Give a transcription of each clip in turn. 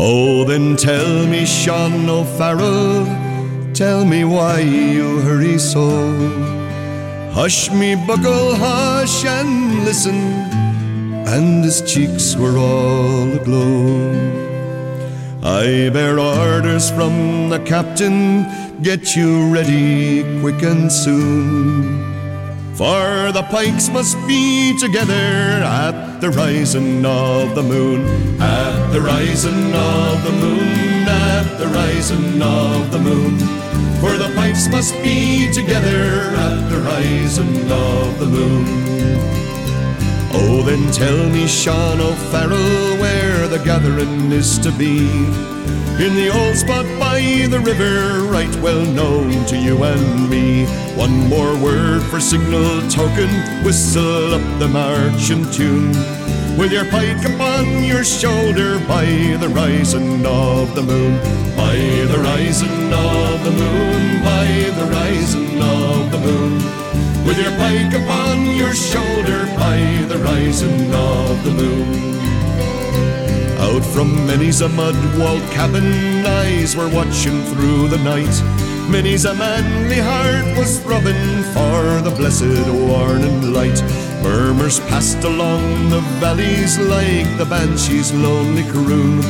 Oh, then tell me, Sean O'Farrell, tell me why you hurry so. Hush me, buckle, hush and listen. And his cheeks were all aglow. I bear orders from the captain, get you ready quick and soon. For the pikes must be together at the rising of the moon, at the rising of the moon, at the rising of the moon. For the pikes must be together at the rising of the moon. Oh, then tell me, Sean O'Farrell, where the gathering is to be. In the old spot by the river, right well known to you and me. One more word for signal token, whistle up the marching tune. With your pike upon your shoulder by the rising of the moon, by the rising of the moon, by the rising of the moon with your pike upon your shoulder by the rising of the moon. Out from many's a mud walled cabin, eyes were watching through the night. Many's a manly heart was throbbing for the blessed warning light. Murmurs passed along the valleys like the banshee's lonely croon.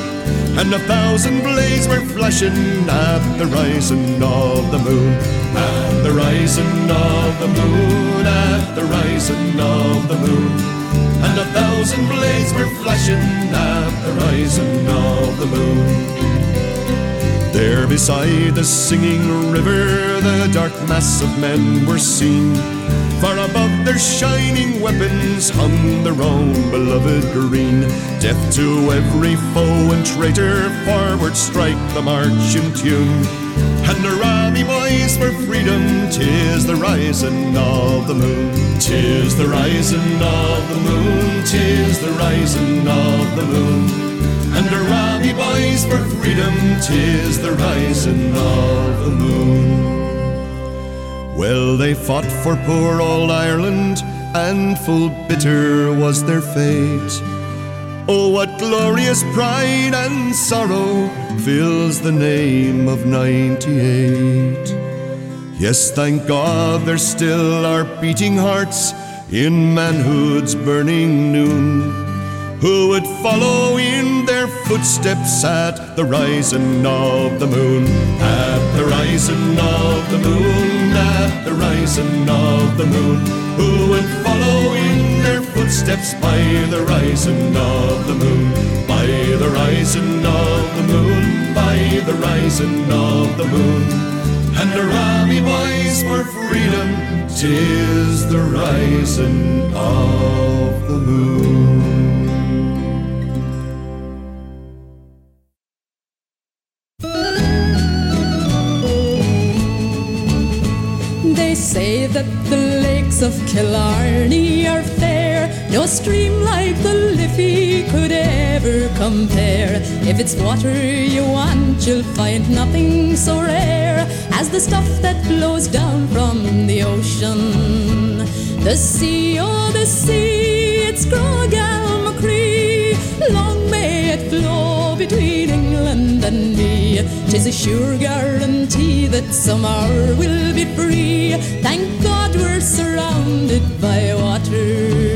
And a thousand blades were flashing at the rising of the moon. The rising of the moon, at the rising of the moon. And a thousand blades were flashing at the rising of the moon. There beside the singing river, the dark mass of men were seen. Far above their shining weapons hung their own beloved green. Death to every foe and traitor, forward strike the march in tune. And the Robbie boys for freedom, tis the rising of the moon. Tis the rising of the moon, tis the rising of the moon. And the Robbie boys for freedom, tis the rising of the moon. Well, they fought for poor old Ireland, and full bitter was their fate. Oh, what glorious pride and sorrow fills the name of 98. Yes, thank God there still are beating hearts in manhood's burning noon who would follow in their footsteps at the rising of the moon. At the rising of the moon, at the rising of the moon, who would follow in their footsteps by the rising of the moon, by the rising of the moon, by the rising of the moon. And the Robbie boys for freedom, tis the rising of the moon. That the lakes of Killarney are fair. No stream like the Liffey could ever compare. If it's water you want, you'll find nothing so rare as the stuff that flows down from the ocean. The sea, oh, the sea, it's Grogal Macree. Long may it flow between And me. Tis a sure guarantee that some summer will be free. Thank God we're surrounded by water.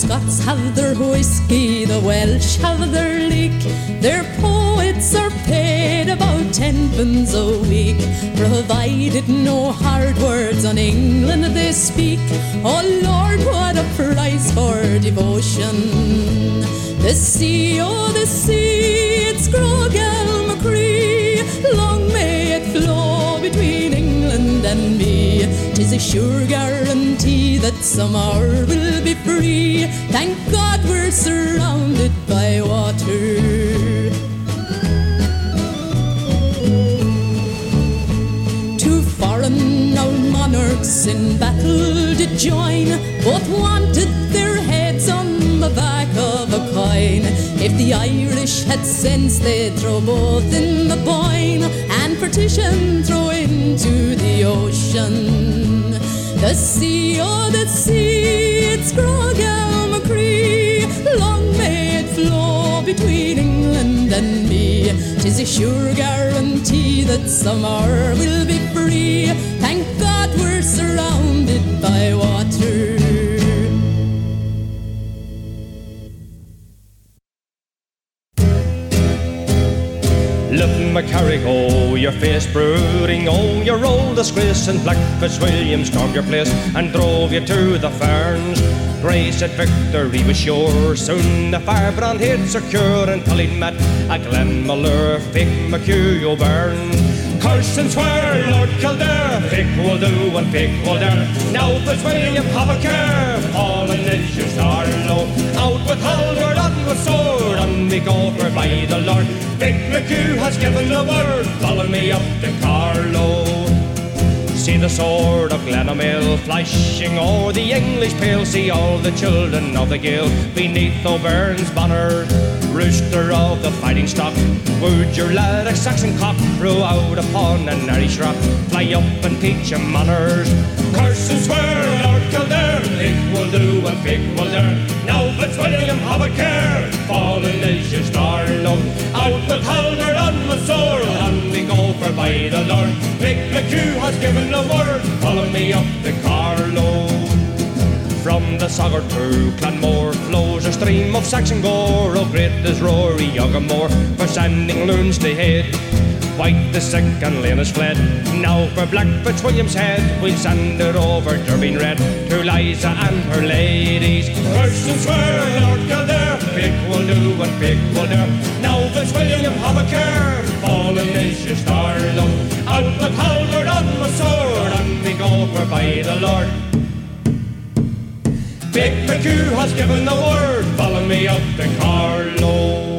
Scots have their whiskey, the Welsh have their leek. Their poets are paid about ten pence a week, provided no hard words on England they speak. Oh Lord, what a price for devotion! The sea, oh the sea, it's Grogal Macree. Long may England and me. Tis a sure guarantee that summer will be free. Thank God we're surrounded by water. Two foreign old monarchs in battle did join, both wanted their heads on the back of a coin. If the Irish had sense, they'd throw both in the boyne partition, throw into the ocean. The sea, oh, the sea, it's Grogan McCree. Long may it flow between England and me. Tis a sure guarantee that summer will be free. Thank God we're surrounded by water. Your face brooding, oh, your old disgrace, and Black Fitzwilliam stormed your place and drove you to the ferns. Grace said victory was sure, soon the firebrand he'd secure until he'd met a Glenmalure, Fiach McHugh O'Byrne. Curse and swear, Lord Kildare, Fiach will do and Fiach will dare. Now Fitzwilliam, have a care, fallen your low. Out with halberd and with sword, and we go for by the Lord. Big McHugh has given the word, follow me up to Carlow. See the sword of Glen Imaal flashing o'er the English pale. See all the children of the Gael beneath O'Byrne's banner. Rooster of the fighting stock, would your lad a Saxon cock row out upon an Irish rock? Fly up and teach him manners. Curse and swear, Lord Kildare, Fiach will do and Fiach will dare. Now Fitzwilliam, have a care, fallen is your star low. Out with halberd and with sword, and we go for by the Lord. Fiach McHugh has given the word, follow me up the Carlow. From Tassagart to Clonmore flows a stream of Saxon gore, oh great as Rory Óg O'More, for sending loons to head. White the sick and Lane is fled. Now for Black Fitzwilliam's head, we'll send it over Durbin Red to Liza and her ladies. Curse and swear, Lord Kildare, Pick will do and Pick will dare. Now Fitzwilliam, have a care, fallen is your star. Out with halberd on the sword, and we go for by the Lord. Big McHugh has given the word, follow me up to Carlow.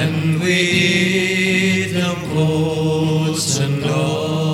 and we eat them oats and all.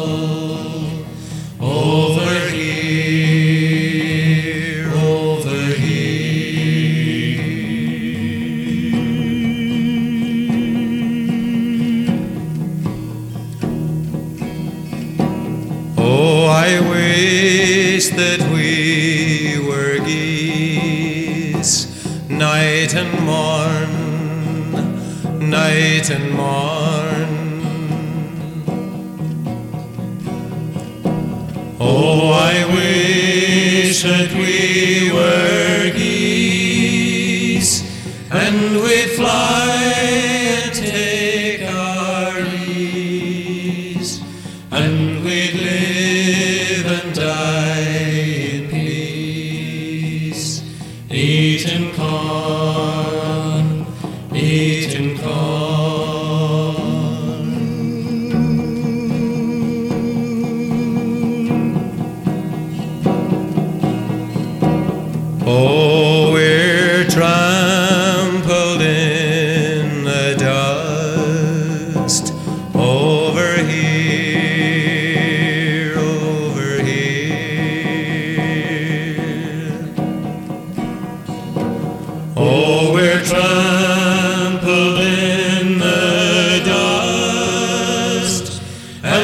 that we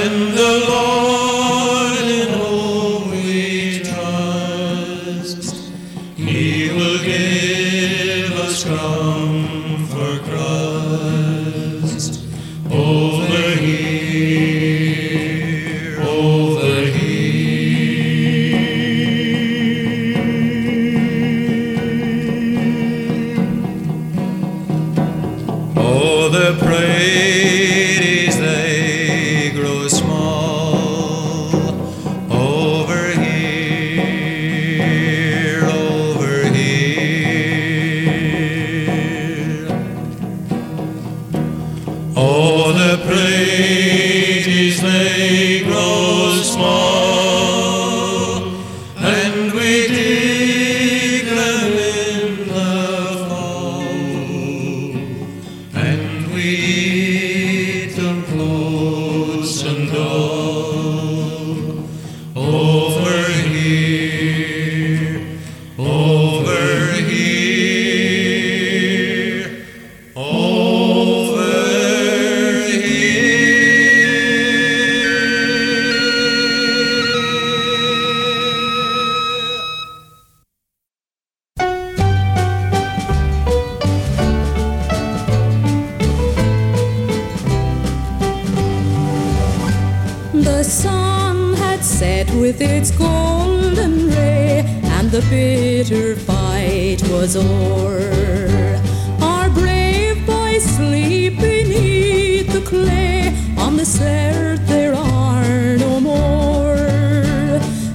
in the Lord. bitter fight was o'er. Our brave boys sleep beneath the clay. On the earth there are no more.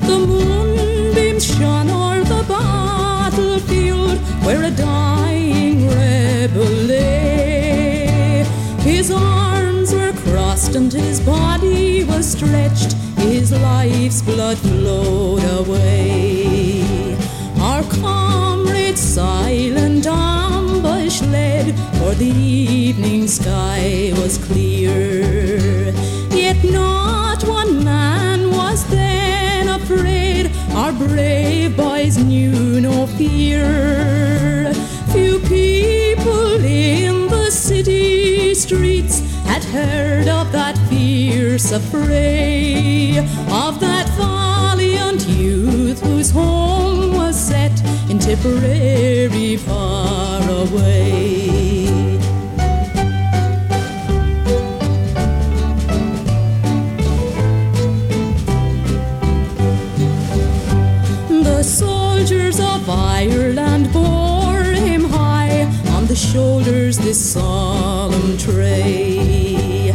The moonbeams shone o'er the battlefield where a dying rebel lay. His arms were crossed and his body was stretched. His life's blood flowed away silent ambush led, for the evening sky was clear. Yet not one man was then afraid, our brave boys knew no fear. Few people in the city streets had heard of that fierce affray, of that valiant youth whose home Tipperary far away. The soldiers of Ireland bore him high on the shoulders this solemn tray.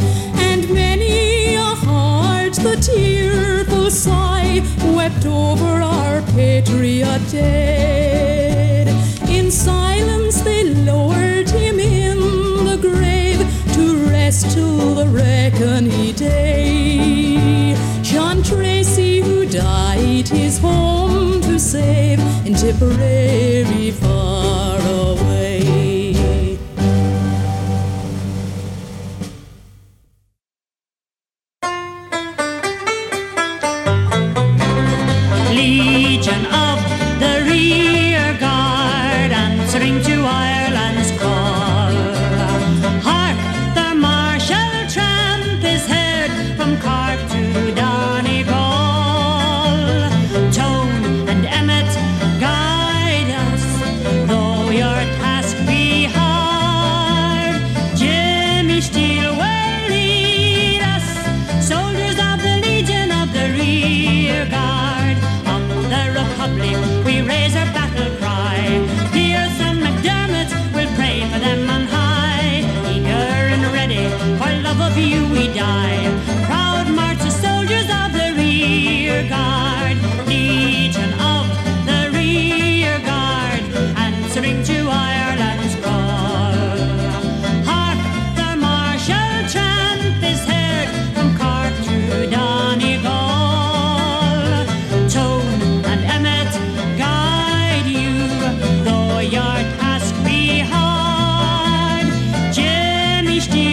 And many a heart the tearful sigh wept over our patriot day silence they lowered him in the grave to rest till the reckoning day. John Treacy, who died his home to save in Tipperary.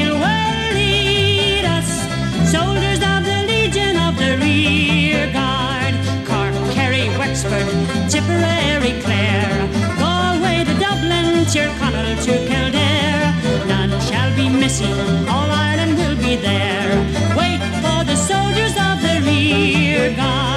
will lead us, soldiers of the Legion of the Rear Guard. Cork, Kerry, Wexford, Tipperary, Clare, Galway to Dublin, Tyrconnell to Kildare. None shall be missing, all Ireland will be there. Wait for the soldiers of the Rear Guard.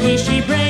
me she brings.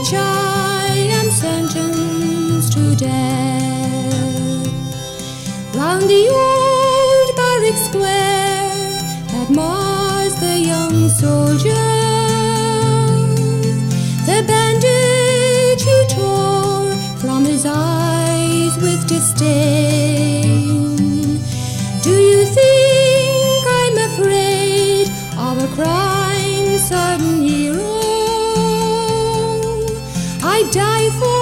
which I am sentenced to death. Round the old barrack square that mars the young soldier, the bandage you tore from his eyes with disdain. Do you think I'm afraid of a crime sudden? Die for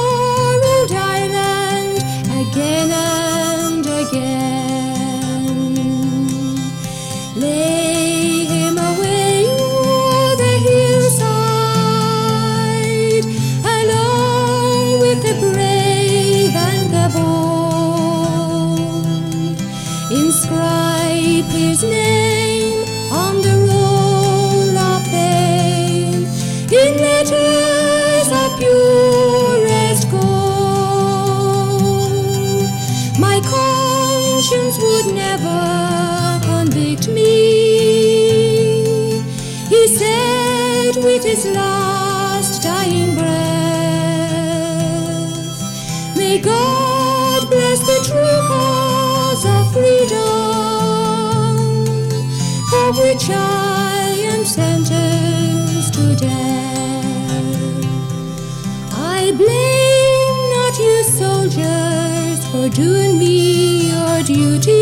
for doing me your duty.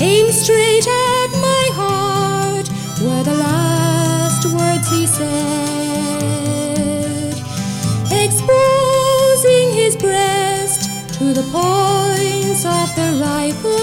Aim straight at my heart were the last words he said, exposing his breast to the points of the rifle.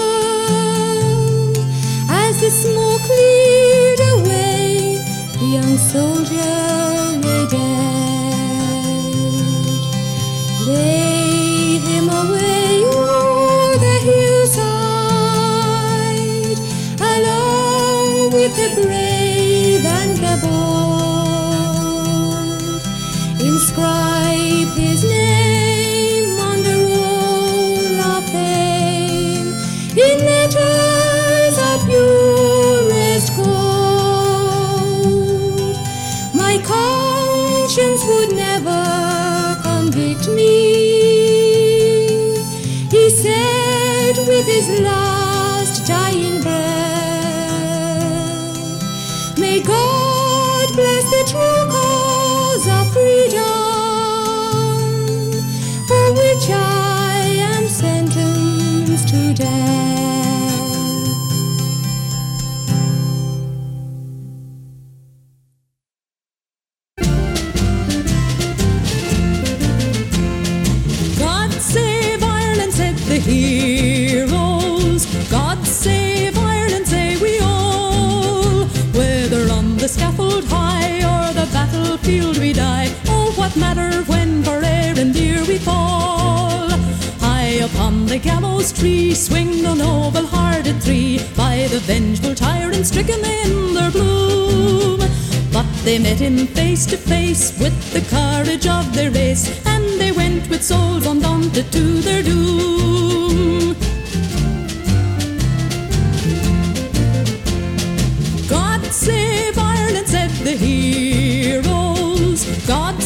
Heroes. God save Ireland, say we all. Whether on the scaffold high or the battlefield we die, oh, what matter when for Erin dear we fall? High upon the gallows tree swing the noble hearted three by the vengeful tyrant stricken in their bloom. They met him face to face with the courage of their race, and they went with souls undaunted to their doom. God save Ireland, said the heroes. God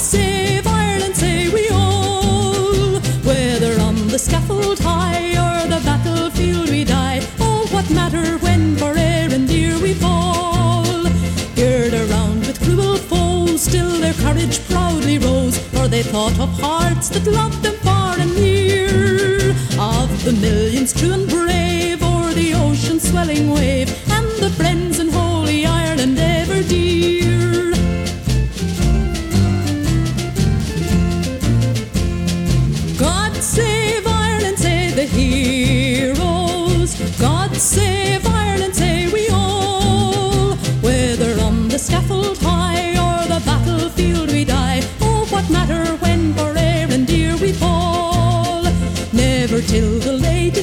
they thought of hearts that loved them far and near. Of the millions true and brave,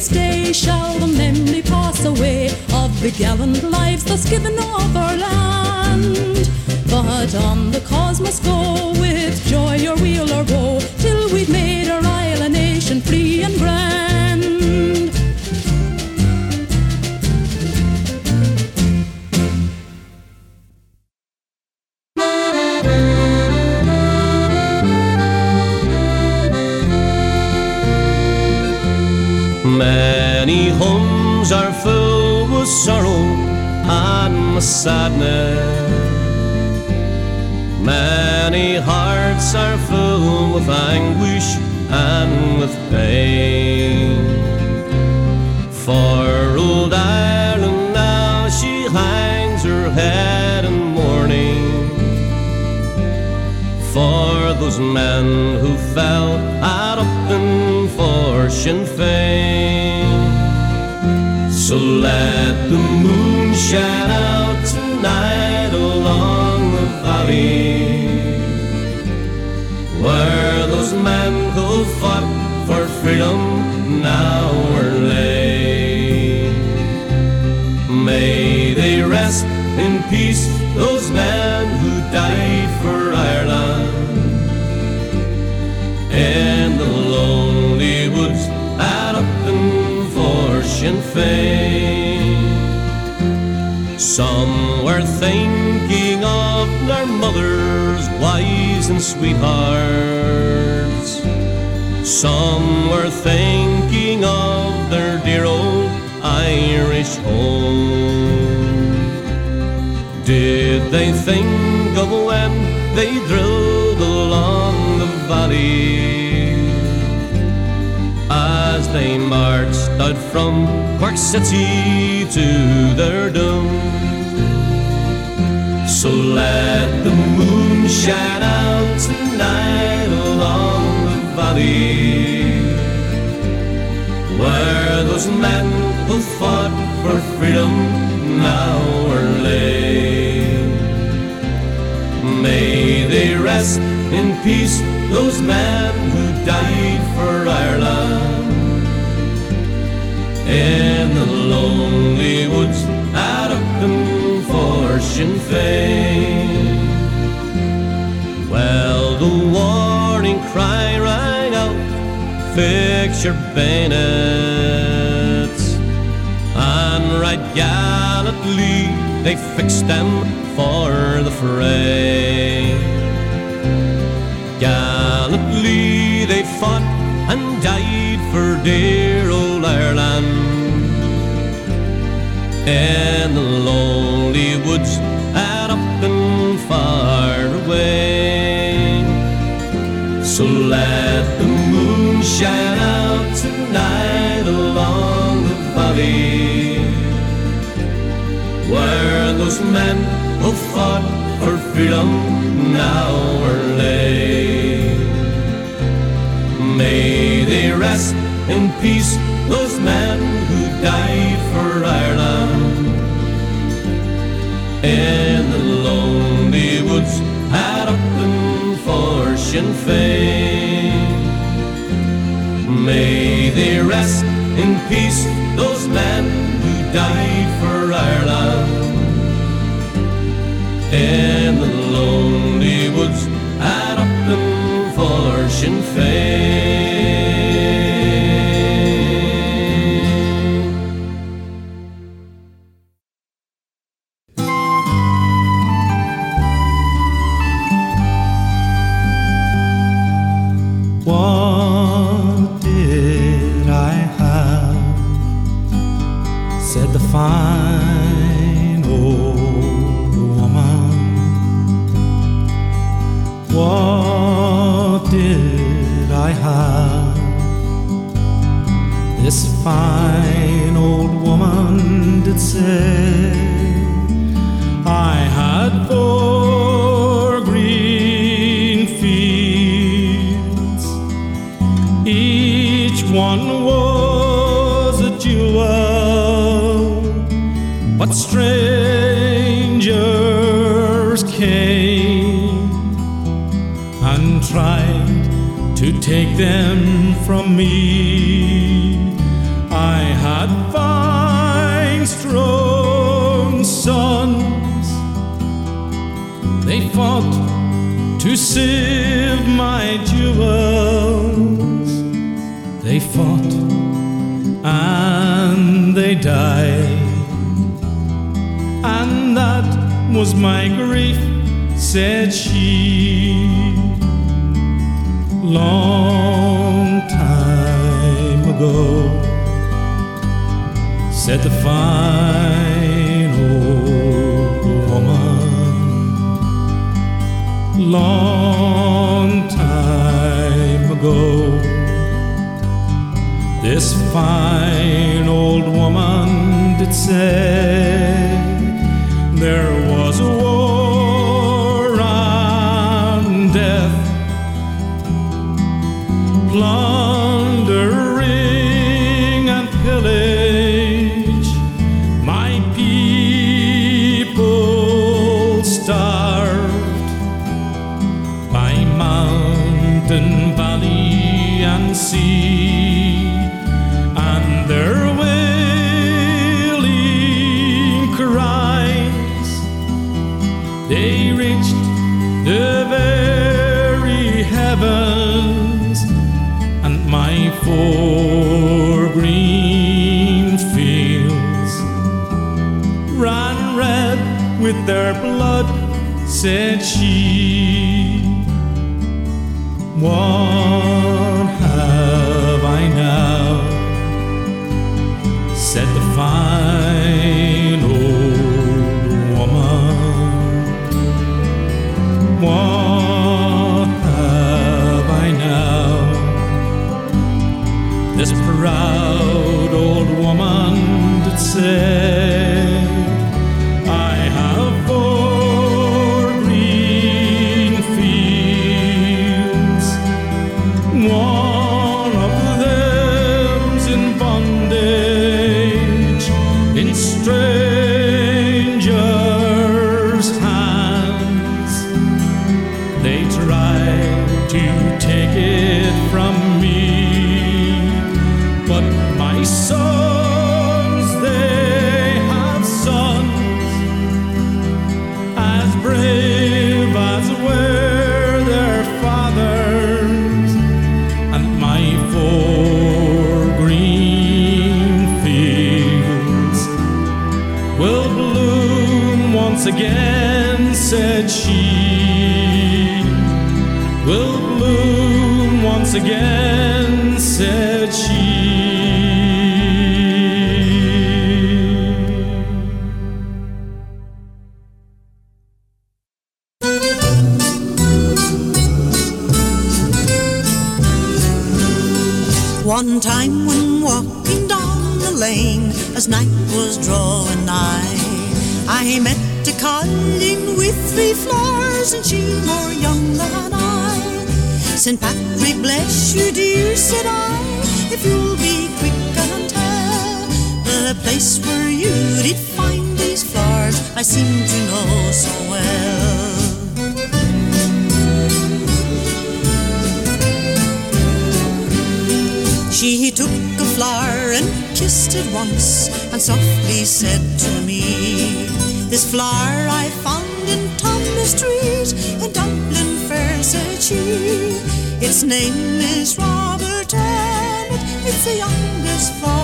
latest day shall the memory pass away of the gallant lives thus given of our land. But on the cause must go with joy or weal or woe are full with anguish and with pain. For old Ireland now she hangs her head in mourning. For those men who fell at Upton for Sinn Féin. So let the moon shine out peace, those men who died for Ireland. In the lonely woods at Upton for Sinn Féin Some were thinking of their mothers, wives and sweethearts. Some were thinking of their dear old Irish home Did they think of when they drilled along the valley as they marched out from Cork City to their doom. So let the moon shine out tonight along the valley where those men who fought for freedom now are laid. May rest in peace, those men who died for Ireland. In the lonely woods at Upton for Sinn Féin. Well, the warning cry rang out, fix your bayonets. And right gallantly they fixed them for the fray. Dear old Ireland. In the lonely woods at Upton far away. So let the moon shine out tonight along the valley where those men who fought for freedom now are laid. May they rest in peace, those men who died for Ireland. In the lonely woods at Upton for Sinn Féin. May they rest in peace, those men who died for Ireland. In the lonely woods at Upton for Sinn Féin. But strangers came and tried to take them from me. I had fine, strong sons. They fought to save my jewels. They fought and they died. Was my grief, said she. Long time ago, said the fine old woman. Long time ago, this fine old woman did say. There was a They reached the very heavens, and my four green fields ran red with their blood, said she. One again. Said said to me, This flower I found in Thomas Street, in Dublin fair, said she. Its name is Robert Emmet, it's the youngest flower.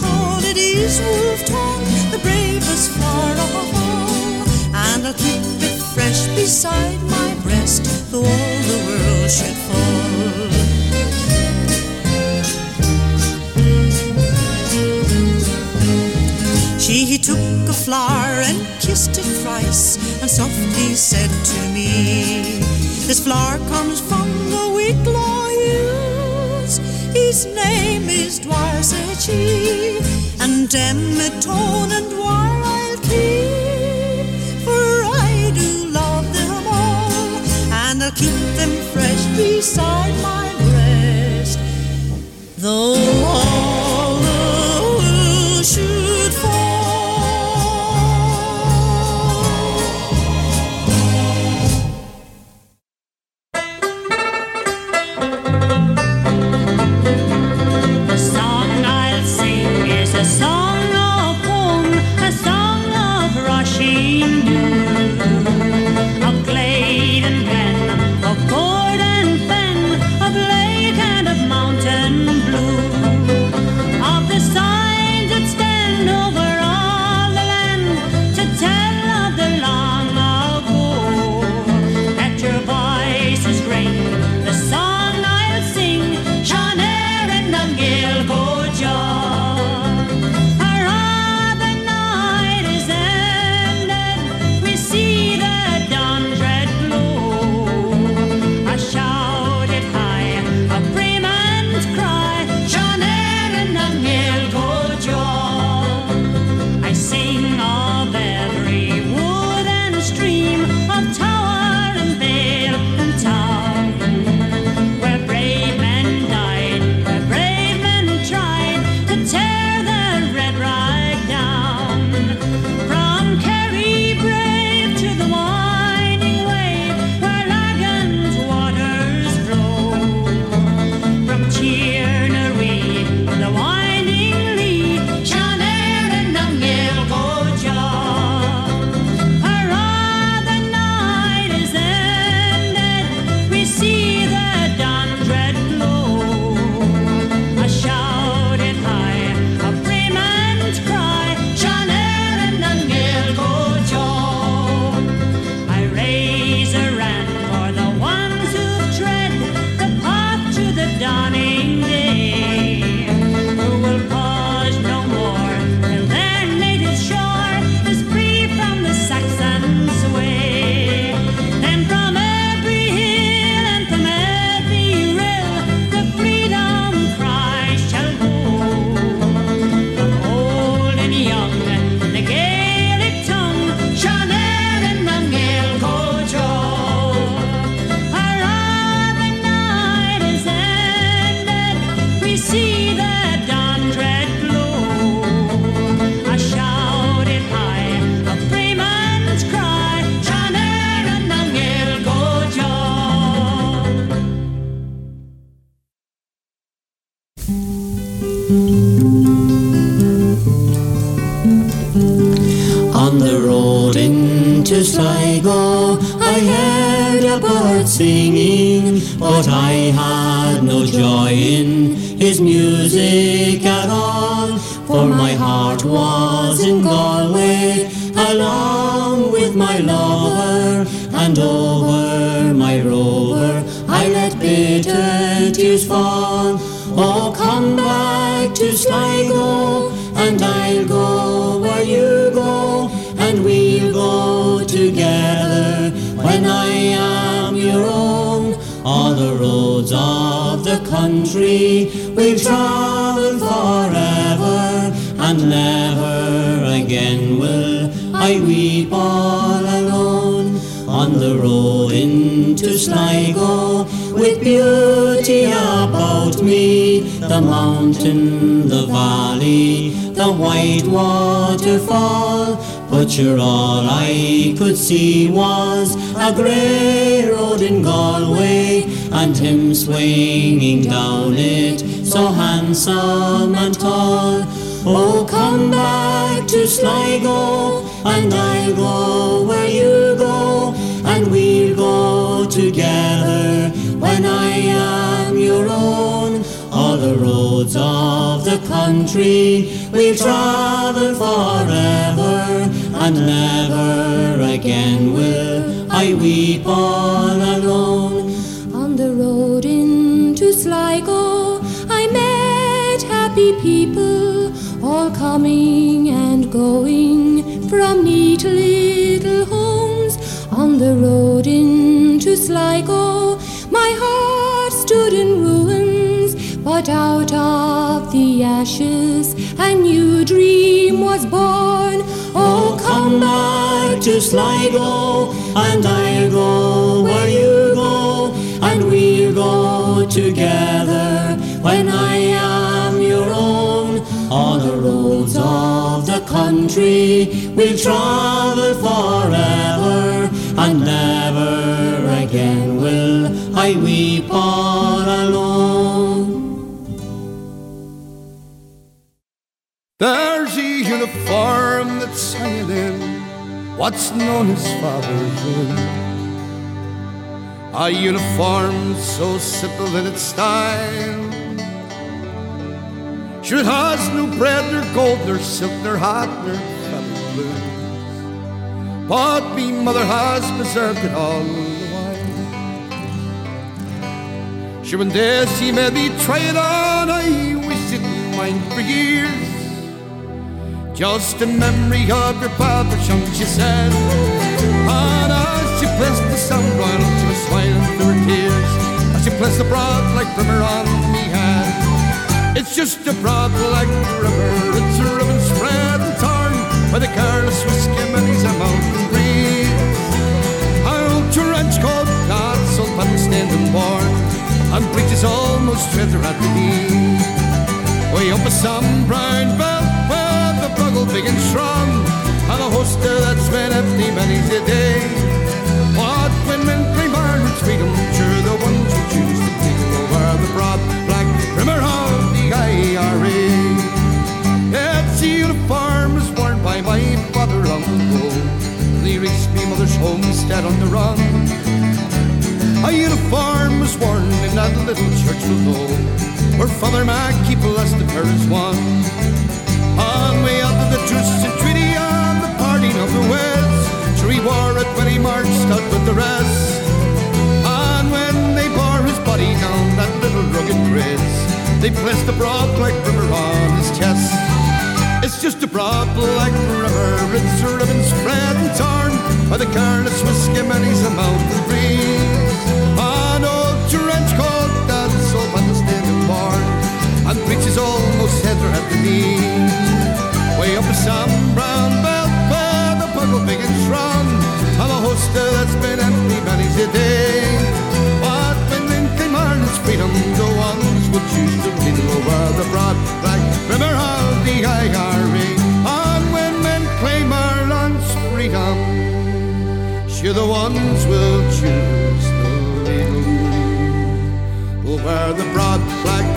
Call quality's moved on, the bravest for all. And I'll keep it fresh beside my breast, though all the world should fall. She he took a flower and kissed it thrice, and softly said to me, This flower comes from the wheat law his name is Dwarzechi, and Demeton and Dwar for I do love them all, and I'll keep them fresh beside my breast. Though joy in his music at all. For my heart was in Galway, along with my lover, and over my rover I let bitter tears fall. Oh, come back to Sligo, and I'll country we've travel forever, and never again will I weep all alone. On the road into Sligo, with beauty about me, the mountain, the valley, the white waterfall. But sure, all I could see was a grey road in Galway, and him swinging down it, so handsome and tall. Oh, come back to Sligo, and I'll go where you go, and we'll go together roads of the country we'll travel forever, and never again will I weep all alone. On the road into Sligo, I met happy people, all coming and going from neat little homes. On the road into Sligo, but out of the ashes a new dream was born. Oh, come back to Sligo, and I'll go where you go, and we'll go together when I am your own. On the roads of the country we'll travel forever, and never again will I weep all alone. There's a uniform that's hanging in what's known as Father's Room. A uniform so simple in its style. Sure, it has no bread nor gold nor silk nor hat nor feather blues. But me mother has preserved it all the while. Sure, one day she made me try it on, I wish it mine for years. Just a memory of your Papa Chunk, she said. And as she placed the sunblown, she was smiling through her tears. As she placed the broad like brimmer on me hand. It's just a broad like river, it's a ribbon spread and torn by the careless whiskey he's a mountain breeze. An old trench coat, God's old button standing worn, and breeches almost feather at the knee. Way up a Sam Browne belt big and strong, and a hoster that's been empty many's a day. What women claim Ireland's freedom, sure the ones who choose to take over the broad black rimmer of the IRA. It's uniform was worn by my father long ago. He reached me mother's homestead on the run. A uniform was worn in that little church below, where Father Mackey blessed the parish one. On of the truce and treaty on the parting of the West, sure he wore it when he marched out with the rest. And when they bore his body down that little rugged bridge, they placed a broad black river on his chest. It's just a broad black river, it's a ribbon spread and torn by the careless whiskey many's a mountain breeze. The broad black river of the IRA. And when men claim Ireland's freedom, sure the ones will choose to kneel over the broad black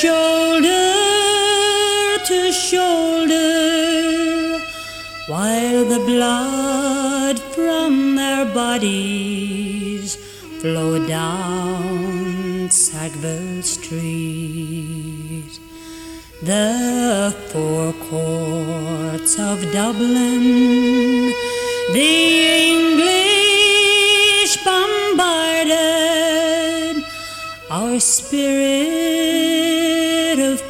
shoulder to shoulder while the blood from their bodies flowed down Sackville Street. The four courts of Dublin, the English bombarded our spirit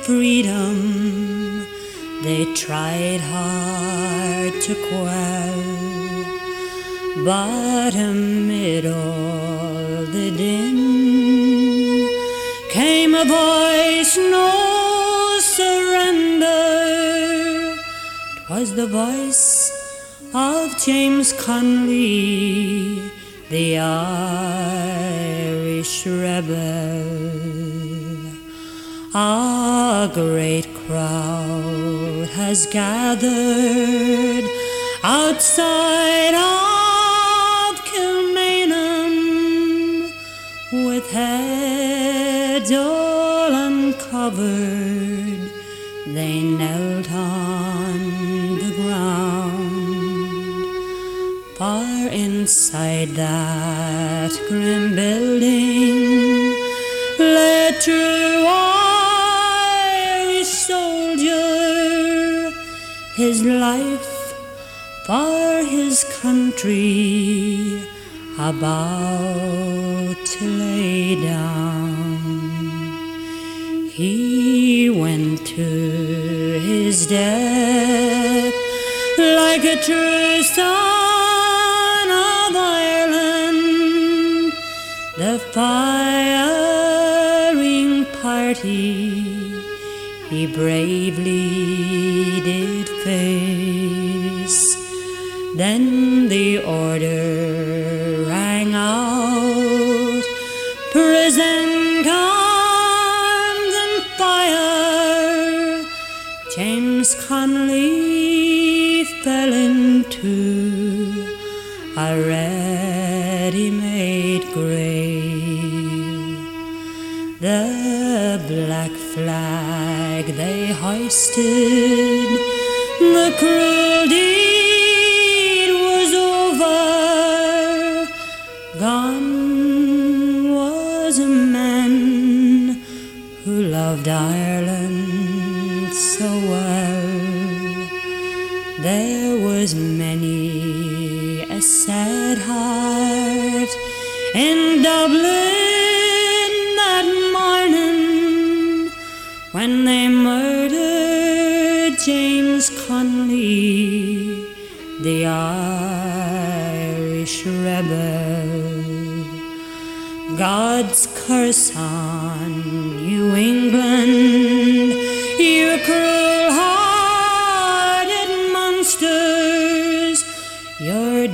freedom. They tried hard to quell, but amid all the din came a voice, no surrender. 'Twas the voice of James Connolly, the Irish rebel. A great crowd has gathered outside of Kilmainham with heads all uncovered. They knelt on the ground. Far inside that grim building lay his life for his country about to lay down. He went to his death like a true son of Ireland. The firing party he bravely did face. Then the order the cruel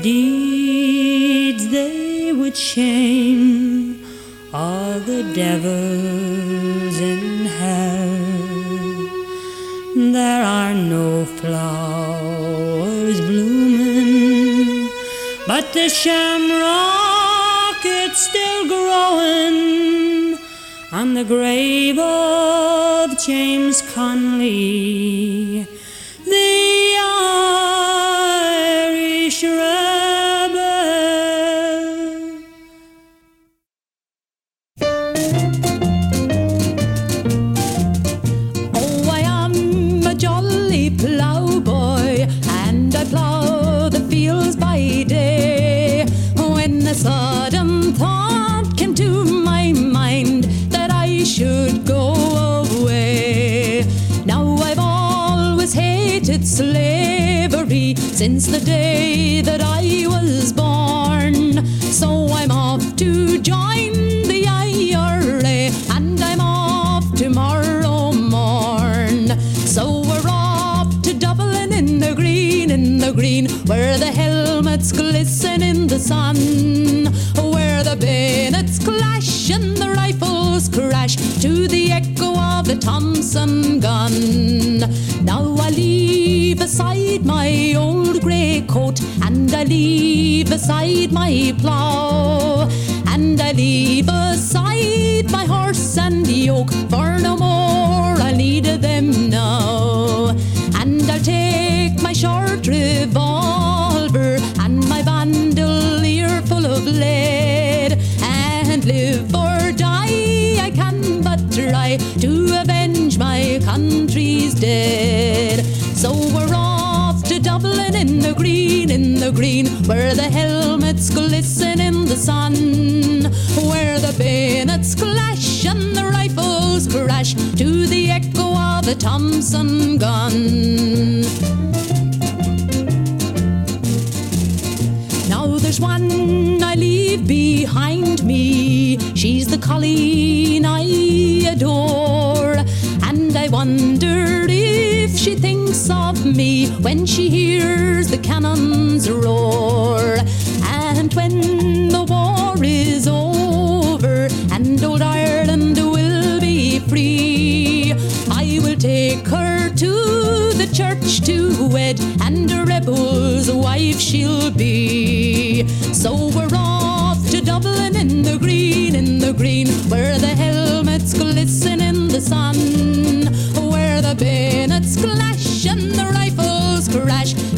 deeds they would shame all the devils in hell. There are no flowers blooming, but the shamrock it's still growing on the grave of James Connolly, since the day that I was born. So I'm off to join the IRA, and I'm off tomorrow morn. So we're off to Dublin in the green and the green, where the helmets glisten in the sun, where the bayonets clash and the rifles crash to the echo of the Thompson gun. Leave aside my old grey coat and I leave aside my plough and I leave aside my horse and the yoke for no more I need them now. And I'll take my short revolver and my bandolier full of lead and live or die I can but try to avenge my country's dead the green where the helmets glisten in the sun where the bayonets clash and the rifles crash to the echo of the Thompson gun Now there's one I leave behind me. She's the Colleen I adore. And I wonder she thinks of me when she hears the cannons roar. And when the war is over and old Ireland will be free, I will take her to the church to wed, and a rebel's wife she'll be. So we're off to Dublin in the green, in the green, where the helmets glisten in the sun, bayonets